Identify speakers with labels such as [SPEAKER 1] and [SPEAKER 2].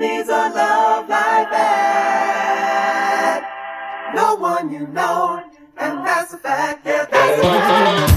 [SPEAKER 1] needs a love like that? No one you know, and that's a fact. Yeah, that's a fact.